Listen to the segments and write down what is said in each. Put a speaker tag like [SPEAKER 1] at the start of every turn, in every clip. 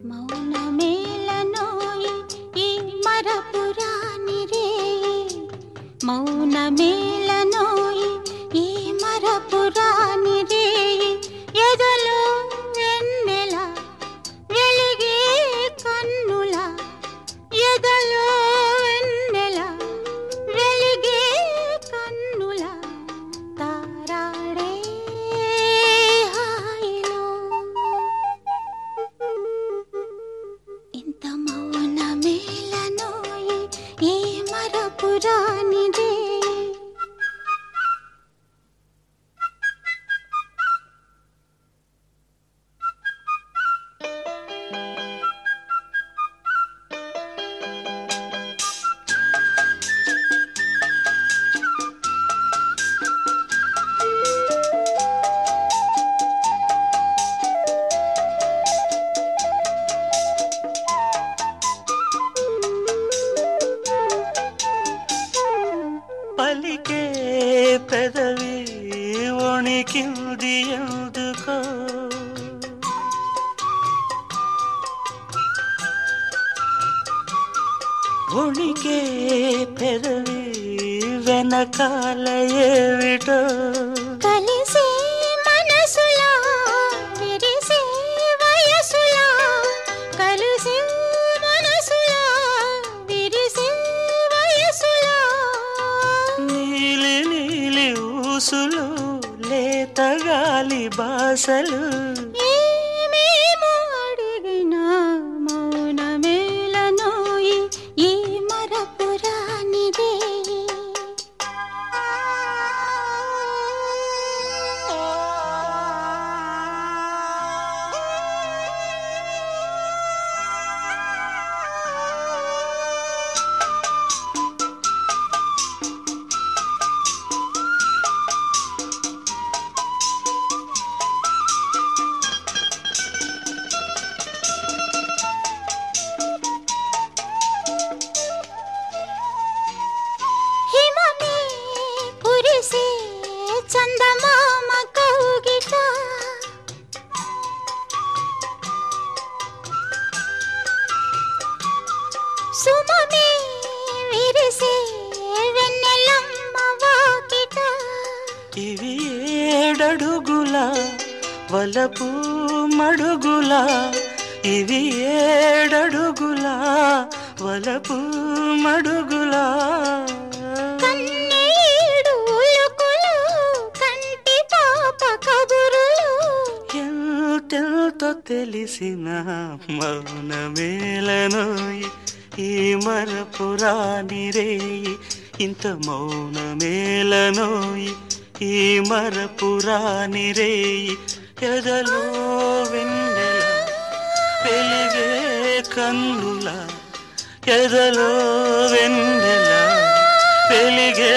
[SPEAKER 1] మౌన మేళనోయి ఈ మరపురాని రే. మౌనమేలనోయే ఈ మరపురాని
[SPEAKER 2] मुजानी जे పెదవి వణికింది ఎందుకో? వణికే పెదవి వెనకాల ఏమిటో లేత గాలి బాసలు. ఇవి ఏడడుగుల వలపు మడుగుల ఇవి ఏడడుగుల వలపు మడుగుల. ఎంతెంతో తెలిసిన మౌన మేళనోయి ఈ మరపురాని రేయి ఇంత మౌన మేళనోయి ఈ మరపురాని రేయి ఎదలో వెన్నెల వెలిగే కన్నుల ఎదలో వెన్నెల వెలిగే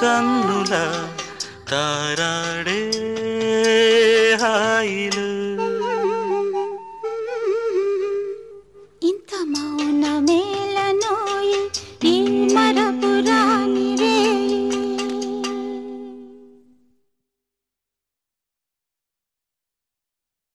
[SPEAKER 2] కన్నుల తారాడే హాయిలు.